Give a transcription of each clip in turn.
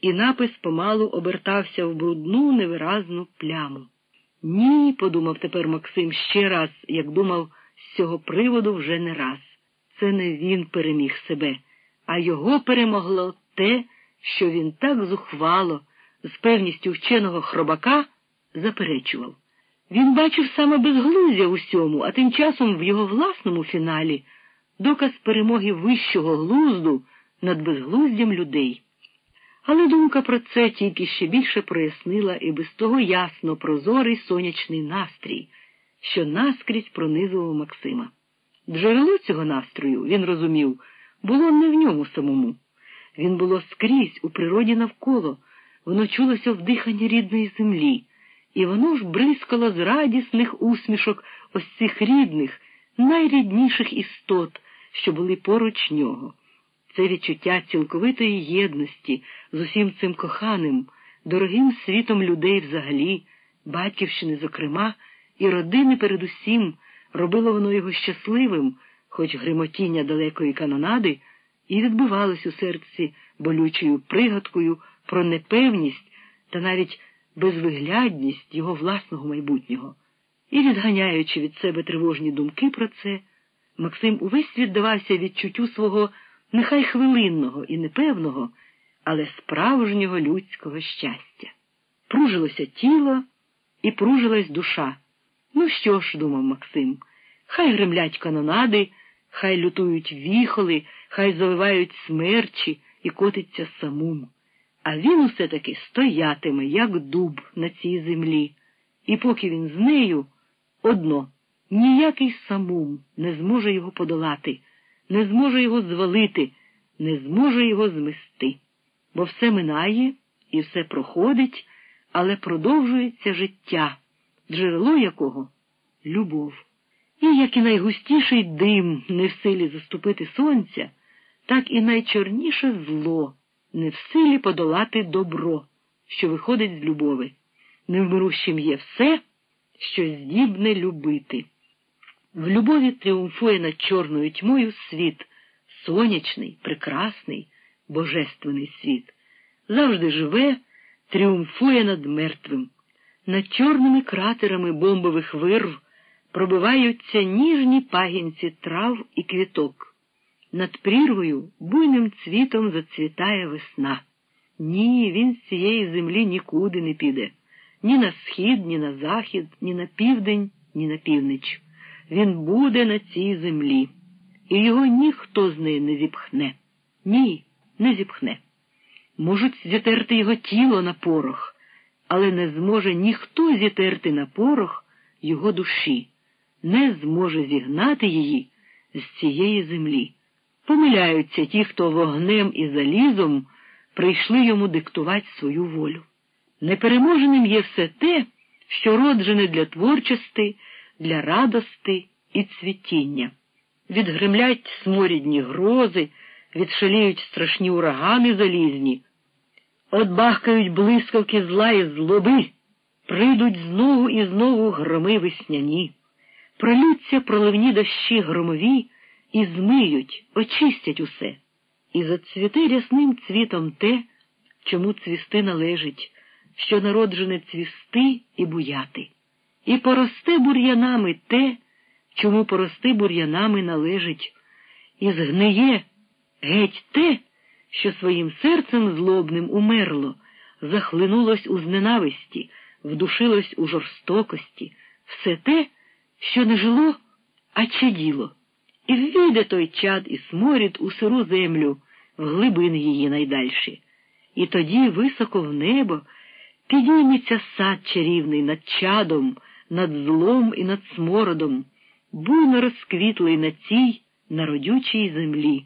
і напис помалу обертався в брудну невиразну пляму. Ні, подумав тепер Максим ще раз, як думав з цього приводу вже не раз. Це не він переміг себе, а його перемогло те, що він так зухвало, з певністю вченого хробака, заперечував. Він бачив саме безглуздя усьому, а тим часом в його власному фіналі доказ перемоги вищого глузду над безглуздям людей. Але думка про це тільки ще більше прояснила і без того ясно прозорий сонячний настрій, що наскрізь пронизував Максима. Джерело цього настрою, він розумів, було не в ньому самому. Він було скрізь у природі навколо, воно чулося в диханні рідної землі, і воно ж бризкало з радісних усмішок ось цих рідних, найрідніших істот, що були поруч нього. Це відчуття цілковитої єдності з усім цим коханим, дорогим світом людей взагалі, батьківщини, зокрема, і родини передусім робило воно його щасливим, хоч гримотіння далекої канонади, і відбивалось у серці болючою пригадкою про непевність та навіть безвиглядність його власного майбутнього. І, відганяючи від себе тривожні думки про це, Максим увесь віддавався відчуттю свого нехай хвилинного і непевного, але справжнього людського щастя. Пружилося тіло і пружилась душа. Ну що ж, думав Максим, хай гремлять канонади, хай лютують віхоли, хай завивають смерчі і котиться самум. А він усе таки стоятиме, як дуб на цій землі, і поки він з нею одно, ніякий самум не зможе його подолати, не зможе його звалити, не зможе його змести, бо все минає і все проходить, але продовжується життя, джерело якого любов. І як і найгустіший дим не в силі заступити сонця, так і найчорніше зло не в силі подолати добро, що виходить з любови. Невмирущим є все, що здібне любити. В любові тріумфує над чорною тьмою світ, сонячний, прекрасний, божественний світ. Завжди живе, тріумфує над мертвим. Над чорними кратерами бомбових вирв пробиваються ніжні пагінці трав і квіток. Над прірвою буйним цвітом зацвітає весна. Ні, він з цієї землі нікуди не піде, ні на схід, ні на захід, ні на південь, ні на північ. Він буде на цій землі, і його ніхто з неї не зіпхне. Ні, не зіпхне. Можуть зітерти його тіло на порох, але не зможе ніхто зітерти на порох його душі, не зможе зігнати її з цієї землі. Помиляються ті, хто вогнем і залізом прийшли йому диктувати свою волю. Непереможеним є все те, що роджене для творчості, для радости і цвітіння. Відгремлять сморідні грози, відшаліють страшні урагани залізні, отбахкають блискавки зла і злоби, прийдуть знову і знову громи весняні, пролються проливні дощі громові і змиють, очистять усе, і зацвіте рясним цвітом те, чому цвісти належить, що народжене цвісти і буяти, і поросте бур'янами те, чому порости бур'янами належить, і згниє геть те, що своїм серцем злобним умерло, захлинулось у зненависті, вдушилось у жорстокості, все те, що не жило, а чаділо. І ввійде той чад і сморід у сиру землю, в глибини її найдальші. І тоді високо в небо підійметься сад чарівний над чадом, над злом і над смородом, буйно розквітлий на цій народючій землі,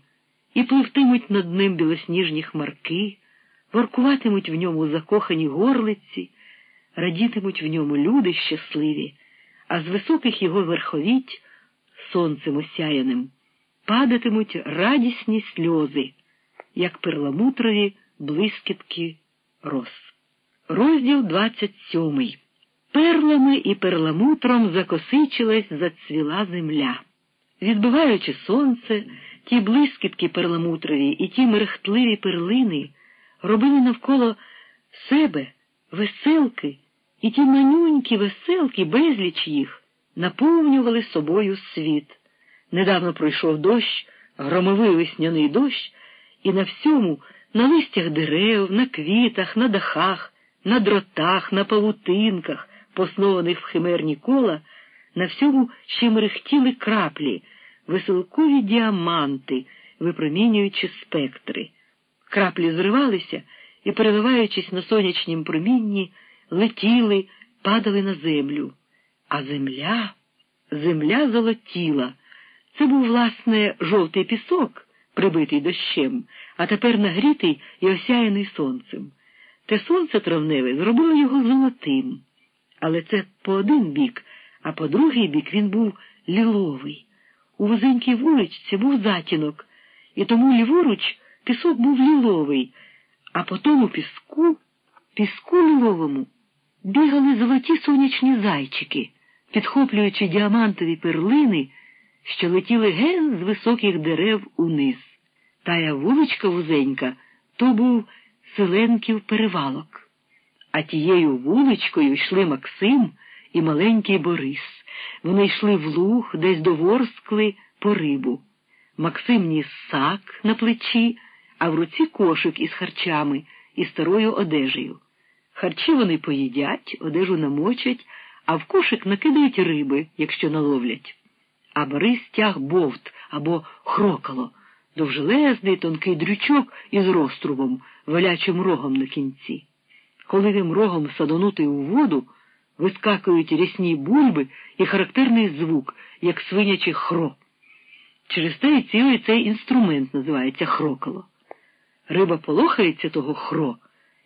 і пливтимуть над ним білосніжні хмарки, воркуватимуть в ньому закохані горлиці, радітимуть в ньому люди щасливі, а з високих його верховіть сонцем осяяним, падатимуть радісні сльози, як перламутрові блискітки роз. Розділ 27. Перлами і перламутром закосичилась зацвіла земля. Відбиваючи сонце, ті блискітки перламутрові і ті мерехтливі перлини робили навколо себе веселки, і ті манюнькі веселки, безліч їх, наповнювали собою світ. Недавно пройшов дощ, громовий весняний дощ, і на всьому, на листях дерев, на квітах, на дахах, на дротах, на павутинках, поснованих в химерні кола, на всьому ще мерехтіли краплі, веселкові діаманти, випромінюючи спектри. Краплі зривалися і, переливаючись на сонячнім промінні, летіли, падали на землю. А земля, земля золотіла. Це був, власне, жовтий пісок, прибитий дощем, а тепер нагрітий і осяяний сонцем. Те сонце травневе зробило його золотим. Але це по один бік, а по другий бік він був ліловий. У вузенькій вуличці був затінок, і тому ліворуч пісок був ліловий, а по тому піску, піску ліловому, бігали золоті сонячні зайчики, підхоплюючи діамантові перлини, що летіли ген з високих дерев униз. Тая вуличка вузенька то був Селенків перевалок. А тією вуличкою йшли Максим і маленький Борис. Вони йшли в луг, десь до ворскли по рибу. Максим ніс сак на плечі, а в руці кошик із харчами і старою одежею. Харчі вони поїдять, одежу намочать, а в кошик накидають риби, якщо наловлять. А Борис тяг бовт або хрокало, довжелезний тонкий дрючок із розтрубом, валячим рогом на кінці. Коли тим рогом садонути у воду, вискакують рясні бульби і характерний звук, як свинячий хро. Через те і цілий цей інструмент називається хрокало. Риба полохається того хро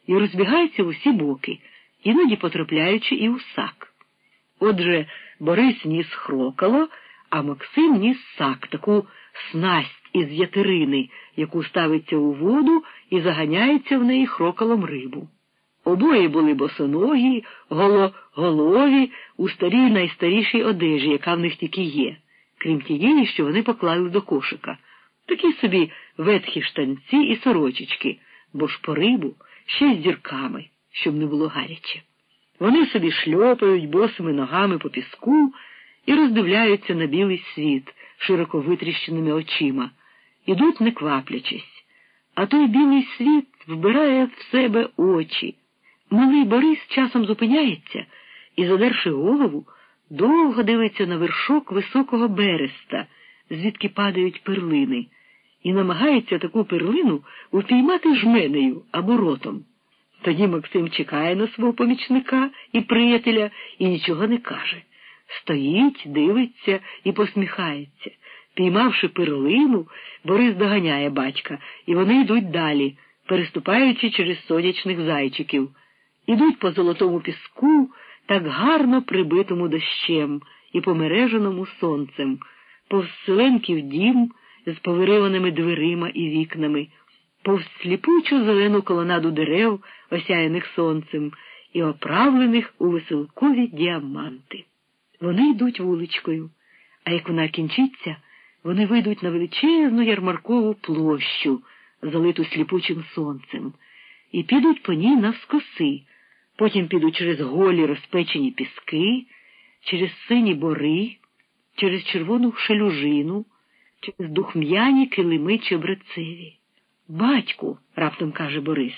і розбігається в усі боки, іноді потрапляючи і у сак. Отже, Борис ніс хрокало, а Максим ніс сак, таку снасть із ятерини, яку ставиться у воду і заганяється в неї хрокалом рибу. Обоє були босоногі, гологолові у старій найстарішій одежі, яка в них тільки є, крім тієї, що вони поклали до кошика. Такі собі ветхі штанці і сорочечки, бо ж по рибу ще з дірками, щоб не було гаряче. Вони собі шльопають босими ногами по піску і роздивляються на білий світ широко витріщеними очима, ідуть не кваплячись. А той білий світ вбирає в себе очі. Малий Борис часом зупиняється і, задерши голову, довго дивиться на вершок високого береста, звідки падають перлини, і намагається таку перлину упіймати жменею або ротом. Тоді Максим чекає на свого помічника і приятеля і нічого не каже. Стоїть, дивиться і посміхається. Піймавши перлину, Борис доганяє батька, і вони йдуть далі, переступаючи через сонячних зайчиків. Ідуть по золотому піску, так гарно прибитому дощем і помереженому сонцем, повз селенків дім з повириваними дверима і вікнами, повз сліпучу зелену колонаду дерев, осяяних сонцем, і оправлених у веселкові діаманти. Вони йдуть вуличкою, а як вона кінчиться, вони вийдуть на величезну ярмаркову площу, залиту сліпучим сонцем, і підуть по ній навскоси, потім підуть через голі розпечені піски, через сині бори, через червону шелюжину, через духм'яні килими чебрецеві. Батьку, раптом каже Борис,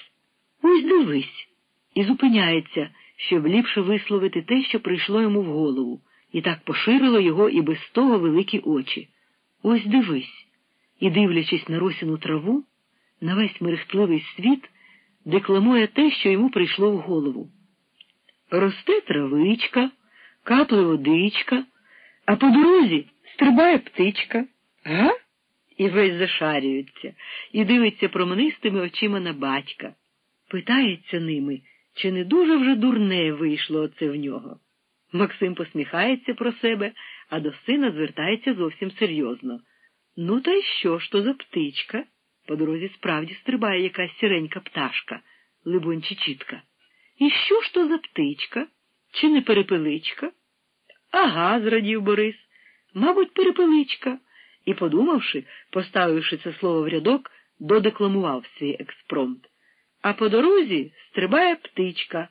ось дивись, і зупиняється, щоб ліпше висловити те, що прийшло йому в голову і так поширило його і без того великі очі. Ось дивись, і, дивлячись на росіну траву, на весь мерехтливий світ, декламує те, що йому прийшло в голову. Росте травичка, капле водичка, а по дорозі стрибає птичка, га? І весь зашарюється, і дивиться променистими очима на батька. Питається ними, чи не дуже вже дурне вийшло оце в нього. Максим посміхається про себе, а до сина звертається зовсім серйозно. Ну, та й що ж то за птичка? По дорозі справді стрибає якась сіренька пташка, либонь чи. І що ж то за птичка? Чи не перепеличка? Ага, зрадів Борис. Мабуть, перепеличка. І, подумавши, поставивши це слово в рядок, додекламував свій експромт. а по дорозі стрибає птичка.